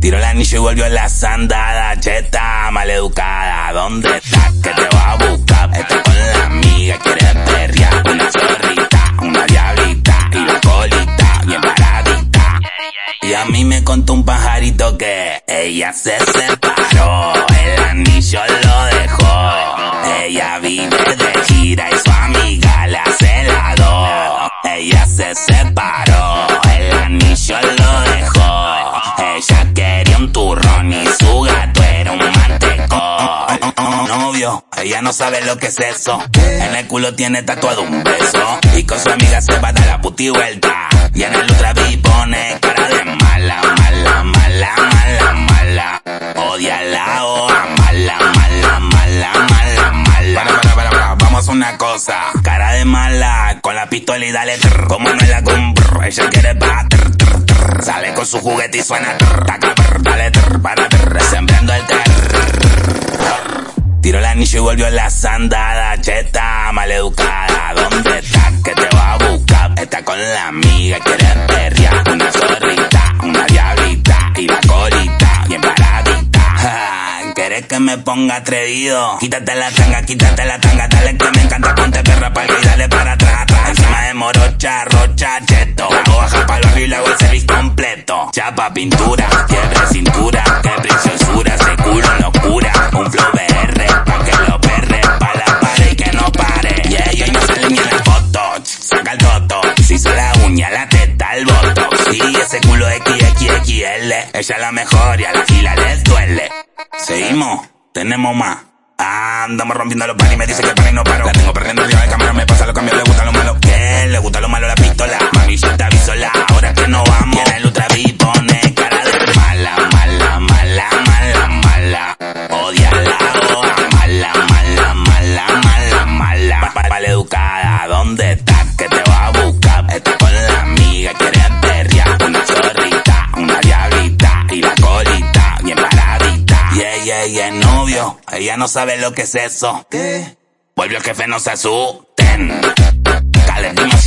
Tiró el anillo y volvió la sandada, cheta, maleducada. ¿Dónde estás? Que te va a buscar. Está con la amiga, quiere perrear. Una zorrita, una diablita y la colita bien paradita. Y a mí me contó un pajarito que ella se separó. El anillo lo dejó. Ella vive de gira y su amiga la hace lado. Ella se separó. El anillo lo turrón y su gato era un mantecón. Novio, ella no sabe lo que es eso. En el culo tiene tatuado un beso. Y con su amiga se va a dar la puti vuelta. Y en el ultra pone cara de mala, mala, mala, mala, mala. Odia la o mala, mala, mala, mala, mala. Para, para, para, para, vamos a una cosa. Cara de mala, con la pistola y dale trrr. Como no la compro, ella quiere trrr. Sale con su juguete y suena trrr, taca, trrr, para trrr, sembrando el terror. Tiró el anillo y volvió la sandada, cheta, maleducada. ¿Dónde estás? Que te va a buscar. Está con la amiga, quiere perrear. Una zorrita, una diablita y la colita bien paradita. Ja, ¿Querés que me ponga atrevido? Quítate la tanga, quítate la tanga, dale que me encanta, ponte perra Chapa, pintura, fiebre, cintura, que preciosura, ese culo locura. Un flow BR, pa' que lo perre, pa' la y que no pare. Yeah, y hoy no sale ni la foto, saca el toto. Se hizo la uña, la teta, el voto. Sí, ese culo XXXL, ella es la mejor y a la fila les duele. Seguimos, tenemos más. Ah, andamos rompiendo los panes y me dice que para y no paro. La tengo perdiendo arriba de cámara, me pasa lo cambio, le gusta Educada, ¿dónde estás? Que te va a buscar. Está con la amiga, quiere perrear. Una zorrita, una diablita y la colita bien paradita. Yeah, yeah, yeah, novio. Ella no sabe lo que es eso. ¿Qué? Vuelve el jefe, no se asusten. Calentamos